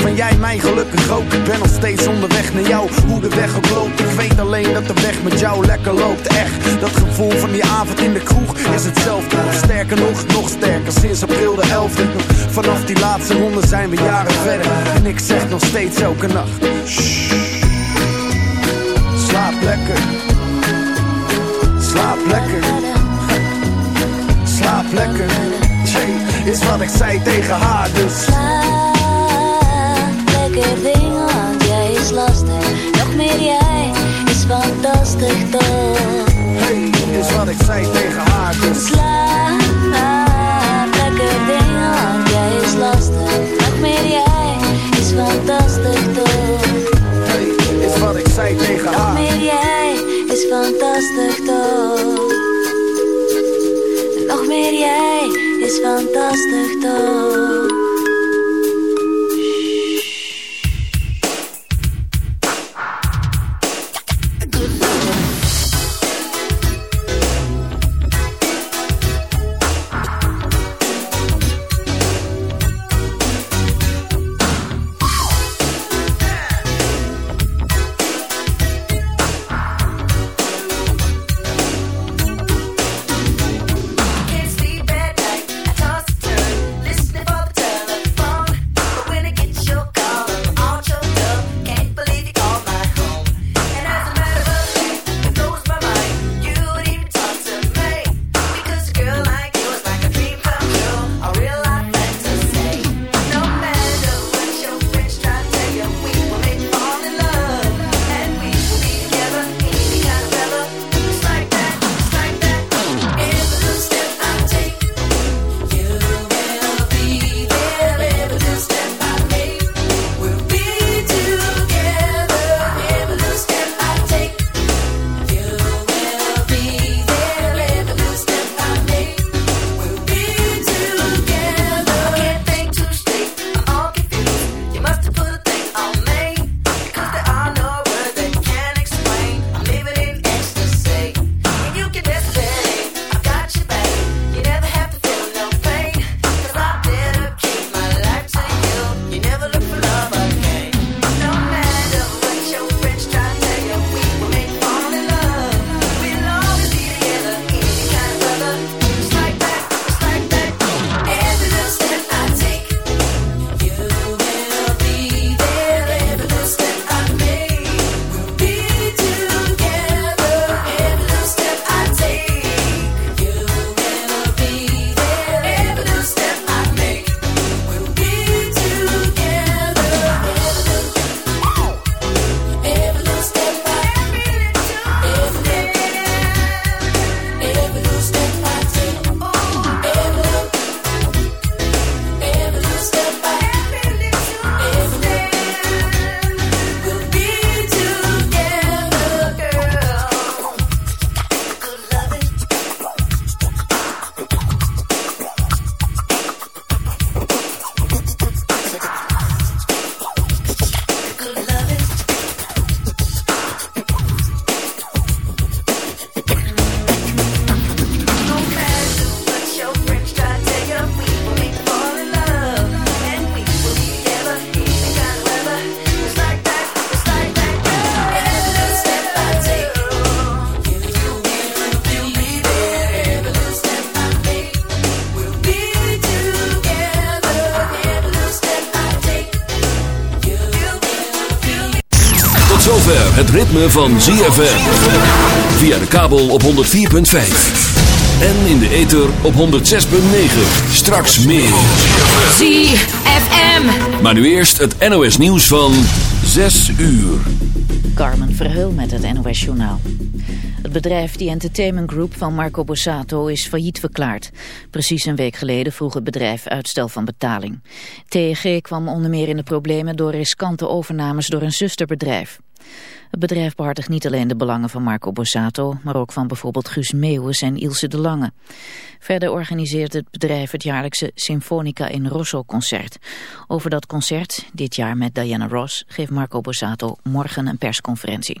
van jij mijn gelukkig ook. Ik ben nog steeds onderweg naar jou, hoe de weg ook loopt. Ik weet alleen dat de weg met jou lekker loopt. Echt, dat gevoel van die avond in de kroeg is hetzelfde. Sterker nog, nog sterker, sinds april de 11e. Vanaf die laatste ronde zijn we jaren verder. En ik zeg nog steeds elke nacht. Shh. Slaap lekker. Slaap lekker. Slaap lekker. Is wat ik zei tegen haar, dus. Slaap lekker ding, want jij is lastig. Nog meer jij is fantastisch toch. Hey, is wat ik zei tegen haar, dus. Slaap lekker ding, want jij is lastig. Nog meer jij is fantastisch toch. Hey, is wat ik zei tegen Nog haar. meer jij is fantastisch toch. Nog meer jij is fantastisch toch. Het ritme van ZFM. Via de kabel op 104.5. En in de ether op 106.9. Straks meer. ZFM. Maar nu eerst het NOS nieuws van 6 uur. Carmen Verheul met het NOS Journaal. Het bedrijf The Entertainment Group van Marco Borsato is failliet verklaard. Precies een week geleden vroeg het bedrijf uitstel van betaling. TEG kwam onder meer in de problemen door riskante overnames door een zusterbedrijf. Het bedrijf behartigt niet alleen de belangen van Marco Borsato, maar ook van bijvoorbeeld Guus Meeuwis en Ilse de Lange. Verder organiseert het bedrijf het jaarlijkse Symfonica in Rosso concert. Over dat concert, dit jaar met Diana Ross, geeft Marco Borsato morgen een persconferentie.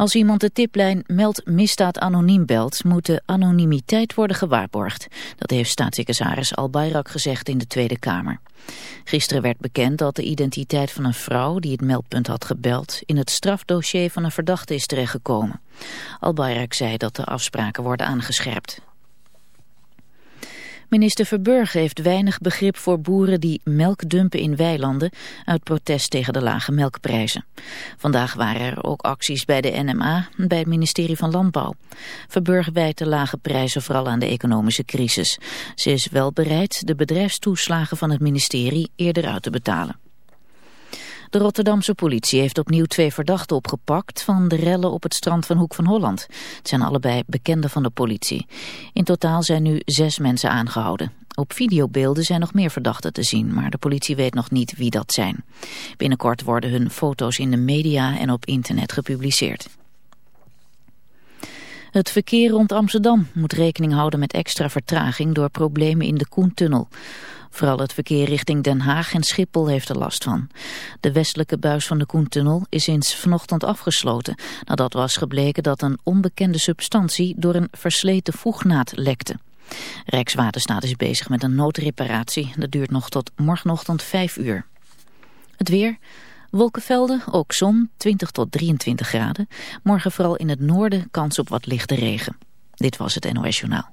Als iemand de tiplijn Meld misdaad anoniem belt, moet de anonimiteit worden gewaarborgd. Dat heeft staatssecretaris Al Bayrak gezegd in de Tweede Kamer. Gisteren werd bekend dat de identiteit van een vrouw die het meldpunt had gebeld in het strafdossier van een verdachte is terechtgekomen. Al Bayrak zei dat de afspraken worden aangescherpt. Minister Verburg heeft weinig begrip voor boeren die melk dumpen in weilanden uit protest tegen de lage melkprijzen. Vandaag waren er ook acties bij de NMA en bij het ministerie van Landbouw. Verburg wijt de lage prijzen vooral aan de economische crisis. Ze is wel bereid de bedrijfstoeslagen van het ministerie eerder uit te betalen. De Rotterdamse politie heeft opnieuw twee verdachten opgepakt van de rellen op het strand van Hoek van Holland. Het zijn allebei bekenden van de politie. In totaal zijn nu zes mensen aangehouden. Op videobeelden zijn nog meer verdachten te zien, maar de politie weet nog niet wie dat zijn. Binnenkort worden hun foto's in de media en op internet gepubliceerd. Het verkeer rond Amsterdam moet rekening houden met extra vertraging door problemen in de Koentunnel. Vooral het verkeer richting Den Haag en Schiphol heeft er last van. De westelijke buis van de Koentunnel is sinds vanochtend afgesloten... nadat was gebleken dat een onbekende substantie door een versleten voegnaad lekte. Rijkswaterstaat is bezig met een noodreparatie. Dat duurt nog tot morgenochtend 5 uur. Het weer... Wolkenvelden, ook zon, 20 tot 23 graden. Morgen vooral in het noorden kans op wat lichte regen. Dit was het NOS Journaal.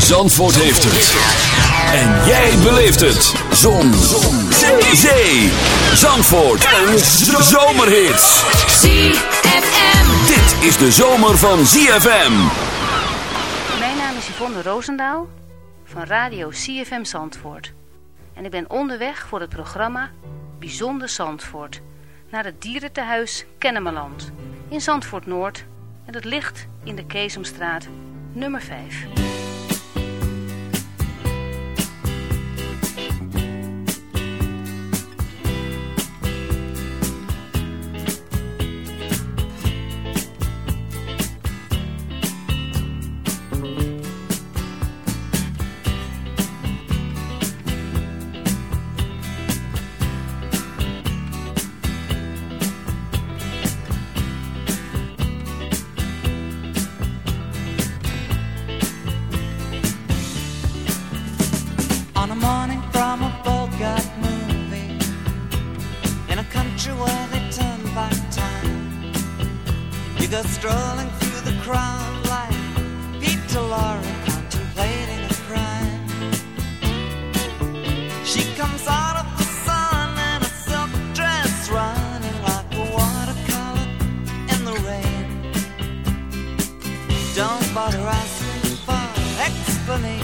Zandvoort heeft het. En jij beleeft het. Zon. Zon. Zee. Zee. Zandvoort. Een zomerhit. ZFM. Dit is de zomer van ZFM. Mijn naam is Yvonne Roosendaal van Radio CFM Zandvoort. En ik ben onderweg voor het programma Bijzonder Zandvoort naar het dierentehuis Kennemerland in Zandvoort Noord. En dat ligt in de Keesomstraat nummer 5.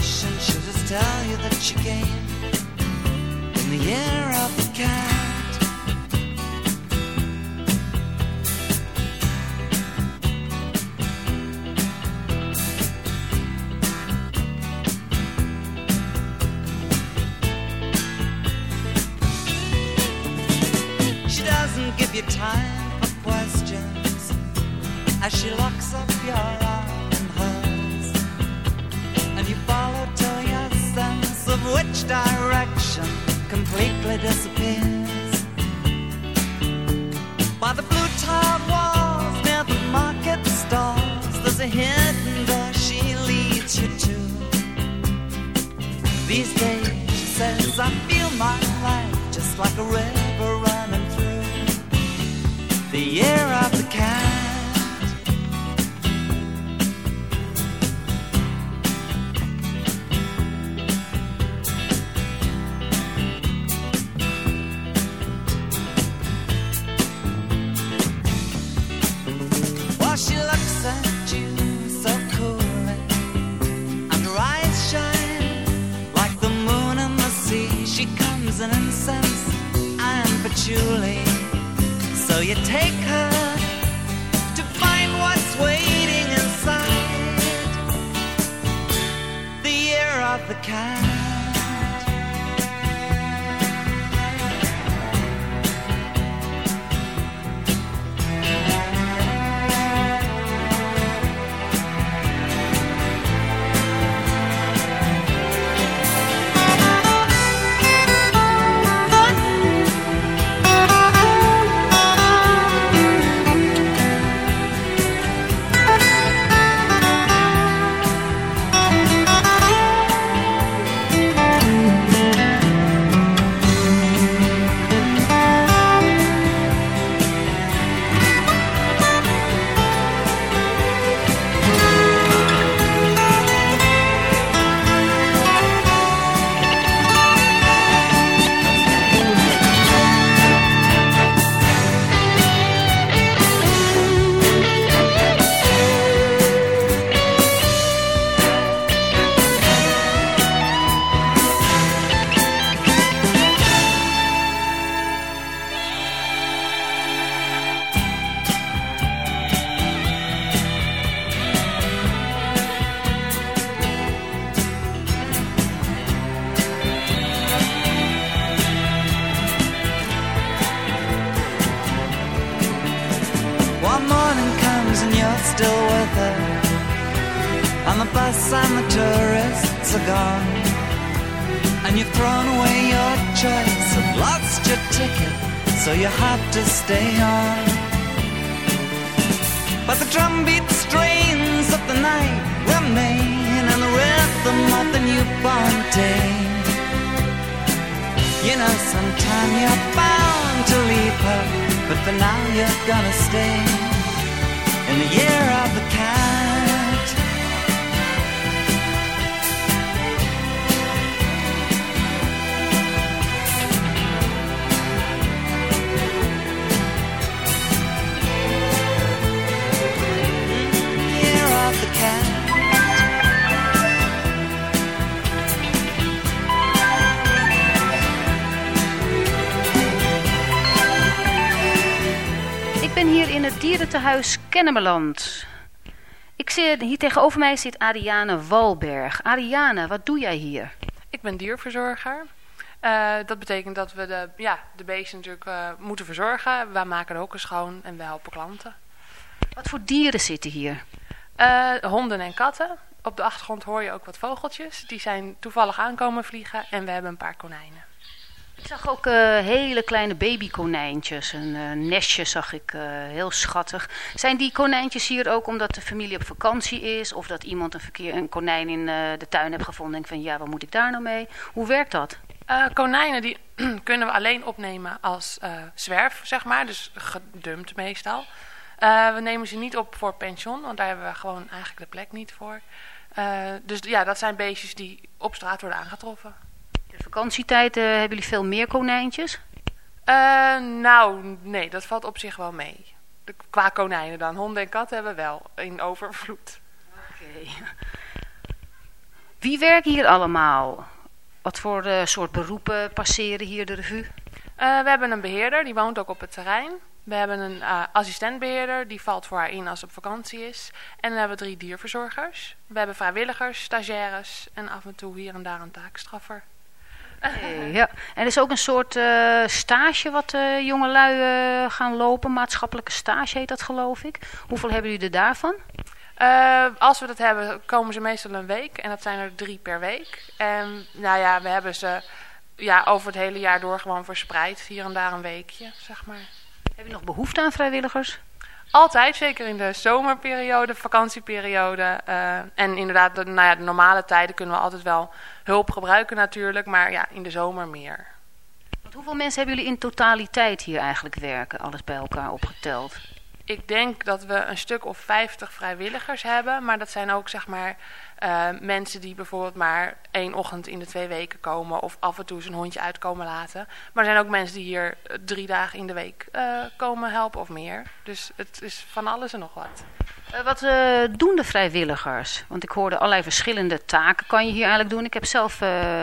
She'll just tell you that she came In the year of the cat Ik ben hier in het dierentehuis Kennemerland. Ik zit, hier tegenover mij zit Ariane Walberg. Ariane, wat doe jij hier? Ik ben dierverzorger. Eh, dat betekent dat we de, ja, de beesten natuurlijk eh, moeten verzorgen. Wij maken de hokken schoon en we helpen klanten. Wat voor dieren zitten hier? Eh, honden en katten. Op de achtergrond hoor je ook wat vogeltjes. Die zijn toevallig aankomen vliegen en we hebben een paar konijnen. Ik zag ook eh, hele kleine babykonijntjes. Een eh, nestje zag ik heel schattig. Zijn die konijntjes hier ook omdat de familie op vakantie is? Of dat iemand een, verkeer, een konijn in de tuin heeft gevonden en denkt van ja, wat moet ik daar nou mee? Hoe werkt dat? Konijnen die kunnen we alleen opnemen als zwerf, zeg maar. Dus gedumpt meestal. Eh, we nemen ze niet op voor pension, want daar hebben we gewoon eigenlijk de plek niet voor. Eh, dus ja, dat zijn beestjes die op straat worden aangetroffen. De vakantietijd eh, hebben jullie veel meer konijntjes? Nou, nee, dat valt op zich wel mee. De, qua konijnen dan. Honden en katten hebben we wel in overvloed. Oké. Wie werken hier allemaal? Wat voor soort beroepen passeren hier de revue? We hebben een beheerder, die woont ook op het terrein. We hebben een uh, assistentbeheerder, die valt voor haar in als ze op vakantie is. En dan hebben we drie dierverzorgers. We hebben vrijwilligers, stagiaires en af en toe hier en daar een taakstraffer. Eh, ja, en er is ook een soort eh, stage wat uh, jongelui eh, gaan lopen. Maatschappelijke stage heet dat geloof ik. Hoeveel hebben jullie er daarvan? Eh, als we dat hebben, komen ze meestal een week. En dat zijn er drie per week. En nou ja, we hebben ze ja, over het hele jaar door gewoon verspreid. Hier en daar een weekje, zeg maar. Heb je nog behoefte aan vrijwilligers? Altijd, zeker in de zomerperiode, vakantieperiode. eh, en inderdaad, de, nou ja, de normale tijden kunnen we altijd wel hulp gebruiken natuurlijk. Maar ja, in de zomer meer. Want hoeveel mensen hebben jullie in totaliteit hier eigenlijk werken? Alles bij elkaar opgeteld. Ik denk dat we een stuk of 50 vrijwilligers hebben. Maar dat zijn ook zeg maar eh, mensen die bijvoorbeeld maar één ochtend in de twee weken komen. Of af en toe zijn hondje uitkomen laten. Maar er zijn ook mensen die hier eh, drie dagen in de week eh, komen helpen of meer. Dus het is van alles en nog wat. Wat doen de vrijwilligers? Want ik hoorde allerlei verschillende taken kan je hier eigenlijk doen. Ik heb zelf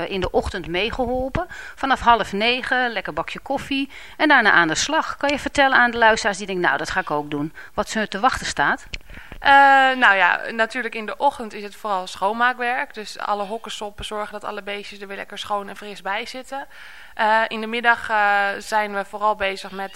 in de ochtend meegeholpen. Vanaf half negen, lekker bakje koffie. En daarna aan de slag. Kan je vertellen aan de luisteraars die denken, nou dat ga ik ook doen. Wat ze te wachten staat? Eh, nou ja, natuurlijk in de ochtend is het vooral schoonmaakwerk. Dus alle hokken soppen, zorgen dat alle beestjes er weer lekker schoon en fris bij zitten. Eh, in de middag eh, zijn we vooral bezig met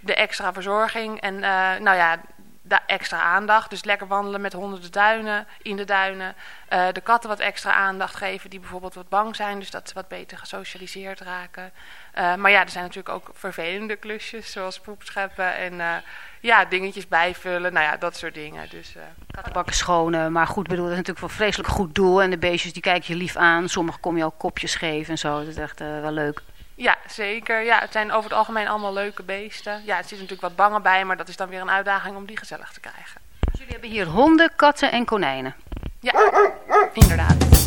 de extra verzorging. En nou ja, de extra aandacht. Dus lekker wandelen met honden de duinen, in de duinen. De katten wat extra aandacht geven die bijvoorbeeld wat bang zijn. Dus dat ze wat beter gesocialiseerd raken. Eh, maar ja, er zijn natuurlijk ook vervelende klusjes. Zoals poep scheppen en eh, ja, dingetjes bijvullen. Nou ja, dat soort dingen. Dus, eh, Kattenbakken schonen. Maar goed, bedoel, dat is natuurlijk voor een vreselijk goed doel. En de beestjes die kijken je lief aan. Sommigen kom je ook kopjes geven en zo. Dat is echt wel leuk. Ja, zeker. Ja, het zijn over het algemeen allemaal leuke beesten. Ja, er zit natuurlijk wat bangen bij, maar dat is dan weer een uitdaging om die gezellig te krijgen. Dus jullie hebben hier honden, katten en konijnen. Ja, inderdaad.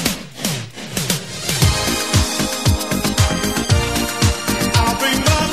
Everybody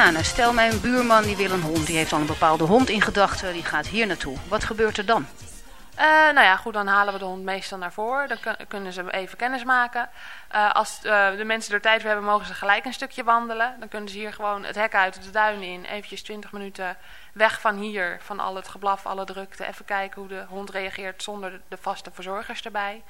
you. Ariane, stel mijn buurman die wil een hond. Die heeft al een bepaalde hond in gedachten. Die gaat hier naartoe. Wat gebeurt er dan? Eh, nou ja, goed, dan halen we de hond meestal naar voren. Dan kun- kunnen ze even kennis maken. Eh, als eh, de mensen er tijd voor hebben, mogen ze gelijk een stukje wandelen. Dan kunnen ze hier gewoon het hek uit, de duinen in. Eventjes 20 minuten weg van hier, van al het geblaf, alle drukte. Even kijken hoe de hond reageert zonder de, vaste verzorgers erbij.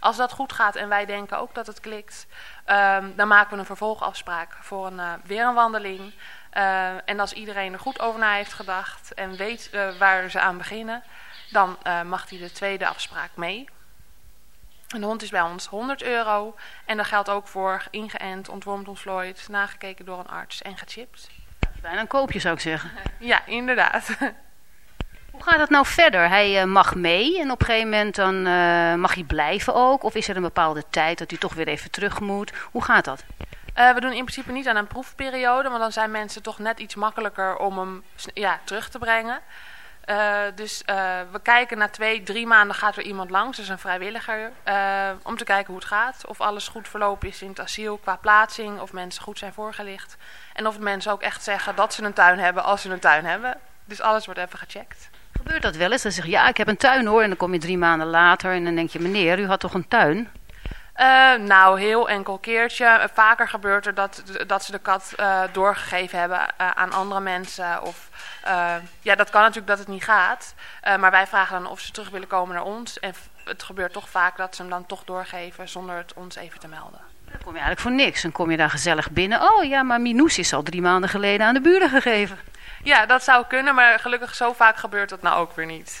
Als dat goed gaat en wij denken ook dat het klikt, ehm, dan maken we een vervolgafspraak voor een, weer een wandeling. Eh, en als iedereen er goed over na heeft gedacht en weet eh, waar ze aan beginnen, dan eh, mag hij de tweede afspraak mee. Een hond is bij ons 100 euro. En dat geldt ook voor ingeënt, ontwormd, ontvlooid, nagekeken door een arts en gechipt. Bijna een koopje zou ik zeggen. Ja, inderdaad. Hoe gaat het nou verder? Hij mag mee en op een gegeven moment dan mag hij blijven ook? Of is er een bepaalde tijd dat hij toch weer even terug moet? Hoe gaat dat? Eh, we doen in principe niet aan een proefperiode, want dan zijn mensen toch net iets makkelijker om hem ja, terug te brengen. Eh, dus eh, we kijken na twee, drie maanden gaat er iemand langs, dus een vrijwilliger, om te kijken hoe het gaat. Of alles goed verlopen is in het asiel qua plaatsing, of mensen goed zijn voorgelicht. En of mensen ook echt zeggen dat ze een tuin hebben als ze een tuin hebben. Dus alles wordt even gecheckt. Gebeurt dat wel eens? Dan zeg je, ja, ik heb een tuin hoor. En dan kom je drie maanden later en dan denk je, meneer, u had toch een tuin? Eh, nou, heel enkel keertje. Vaker gebeurt er dat, dat ze de kat eh, doorgegeven hebben eh, aan andere mensen. Of eh, ja, dat kan natuurlijk dat het niet gaat. Eh, maar wij vragen dan of ze terug willen komen naar ons. En het gebeurt toch vaak dat ze hem dan toch doorgeven zonder het ons even te melden. Dan kom je eigenlijk voor niks. Dan kom je daar gezellig binnen. Oh ja, maar Minoes is al drie maanden geleden aan de buren gegeven. Ja, dat zou kunnen, maar gelukkig zo vaak gebeurt dat nou ook weer niet.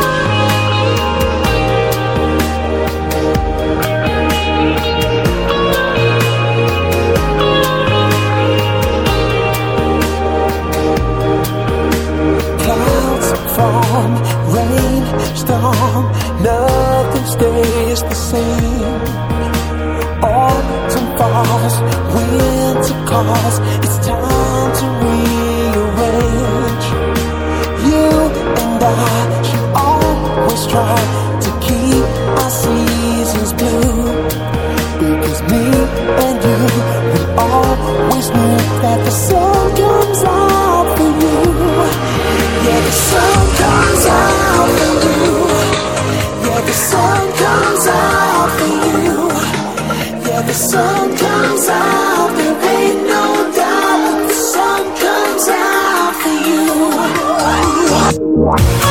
rain, storm, nothing stays the same. Autumn falls, winter calls, it's time to rearrange. You and I should always try to keep our seasons blue. Because me and you, we always knew that the sun comes out What?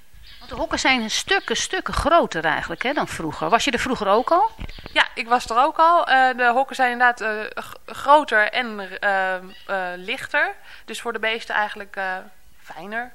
De hokken zijn stukken, stukken groter eigenlijk hè, dan vroeger. Was je er vroeger ook al? Ja, ik was er ook al. Eh, de hokken zijn inderdaad eh, groter en eh, eh, lichter. Dus voor de beesten eigenlijk fijner.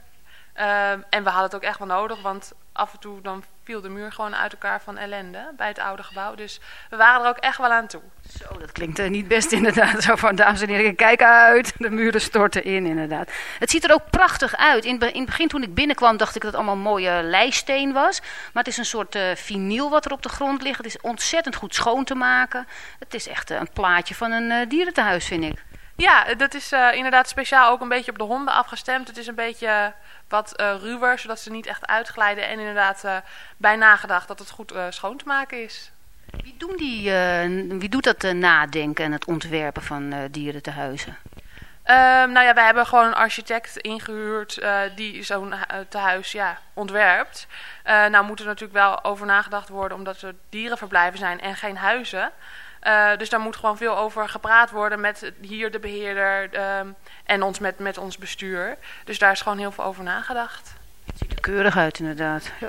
Eh, en we hadden het ook echt wel nodig, want af en toe dan viel de muur gewoon uit elkaar van ellende bij het oude gebouw. Dus we waren er ook echt wel aan toe. Zo, dat klinkt eh, niet best inderdaad. Zo van, dames en heren, kijk uit. De muren storten in inderdaad. Het ziet er ook prachtig uit. In, in het begin toen ik binnenkwam dacht ik dat het allemaal mooie leisteen was. Maar het is een soort eh vinyl wat er op de grond ligt. Het is ontzettend goed schoon te maken. Het is echt eh, een plaatje van een eh, dierentehuis vind ik. Ja, dat is inderdaad speciaal ook een beetje op de honden afgestemd. Het is een beetje wat eh, ruwer, zodat ze niet echt uitglijden. En inderdaad eh, bij nagedacht dat het goed eh, schoon te maken is. Wie, doen die, wie doet dat nadenken en het ontwerpen van eh dierentehuizen? Ehm, nou ja, wij hebben gewoon een architect ingehuurd eh, die zo'n hu- eh, tehuis ja, ontwerpt. Nou moet er natuurlijk wel over nagedacht worden omdat er dierenverblijven zijn en geen huizen. Eh, dus daar moet gewoon veel over gepraat worden met hier de beheerder ehm, en ons met, met ons bestuur. Dus daar is gewoon heel veel over nagedacht. Ziet er keurig uit inderdaad. Ja.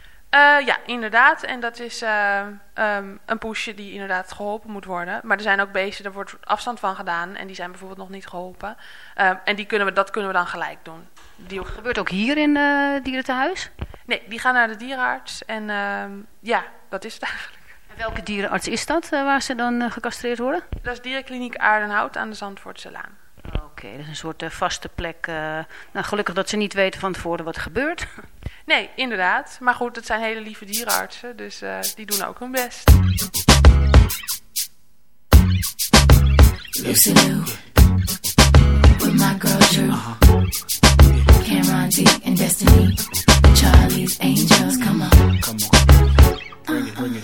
Eh, ja, inderdaad. En dat is eh, ehm, een poesje die inderdaad geholpen moet worden. Maar er zijn ook beesten, daar wordt afstand van gedaan. En die zijn bijvoorbeeld nog niet geholpen. Ehm, en die kunnen we, dat kunnen we dan gelijk doen. Die gebeurt ook hier in uh, dierentehuis? Nee, die gaan naar de dierenarts. En ehm, ja, dat is het eigenlijk. En welke dierenarts is dat waar ze dan gecastreerd worden? Dat is dierenkliniek Aardenhout aan de Zandvoortse Laan. Oké, okay, dat is een soort uh, vaste plek. Uh, nou, gelukkig dat ze niet weten van tevoren wat er gebeurt. Nee, inderdaad. Maar goed, het zijn hele lieve dierenartsen, dus uh, die doen ook hun best. Lucy Lou, with my girl Drew, Cameron D and Destiny, Charlie's Angels, come on. Come on. Bring it, bring it.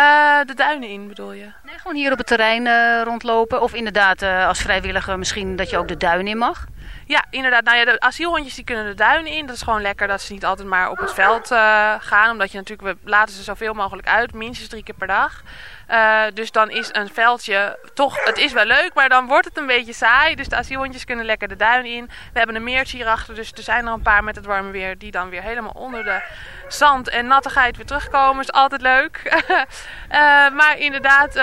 Eh, de duinen in bedoel je? Nee, gewoon hier op het terrein eh, rondlopen. Of inderdaad eh, als vrijwilliger misschien dat je ook de duin in mag. Ja, inderdaad. Nou ja, de asielhondjes die kunnen de duinen in. Dat is gewoon lekker dat ze niet altijd maar op het veld eh, gaan. Omdat je natuurlijk, we laten ze zoveel mogelijk uit. Minstens drie keer per dag. Eh, dus dan is een veldje toch, het is wel leuk, maar dan wordt het een beetje saai. Dus de asielhondjes kunnen lekker de duin in. We hebben een meertje hierachter, dus er zijn er een paar met het warme weer. Die dan weer helemaal onder de zand en nattigheid weer terugkomen. Is altijd leuk. Eh, maar inderdaad,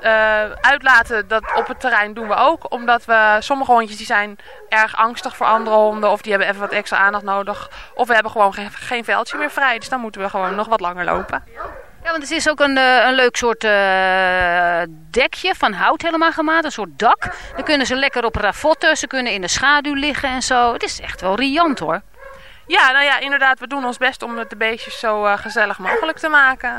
eh, uitlaten dat op het terrein doen we ook. Omdat we sommige hondjes die zijn erg angstig voor andere honden. Of die hebben even wat extra aandacht nodig. Of we hebben gewoon geen, geen veldje meer vrij. Dus dan moeten we gewoon nog wat langer lopen. Ja, want het is ook een, eh, een leuk soort eh, dekje van hout helemaal gemaakt. Een soort dak. Dan kunnen ze lekker op ravotten. Ze kunnen in de schaduw liggen en zo. Het is echt wel riant hoor. Ja, nou ja, inderdaad. We doen ons best om het de beestjes zo gezellig mogelijk te maken.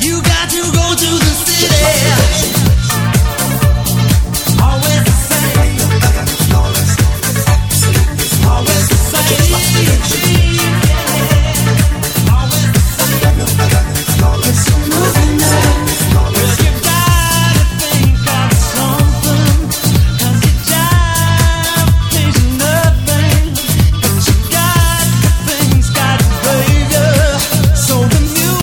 You got to go to the city.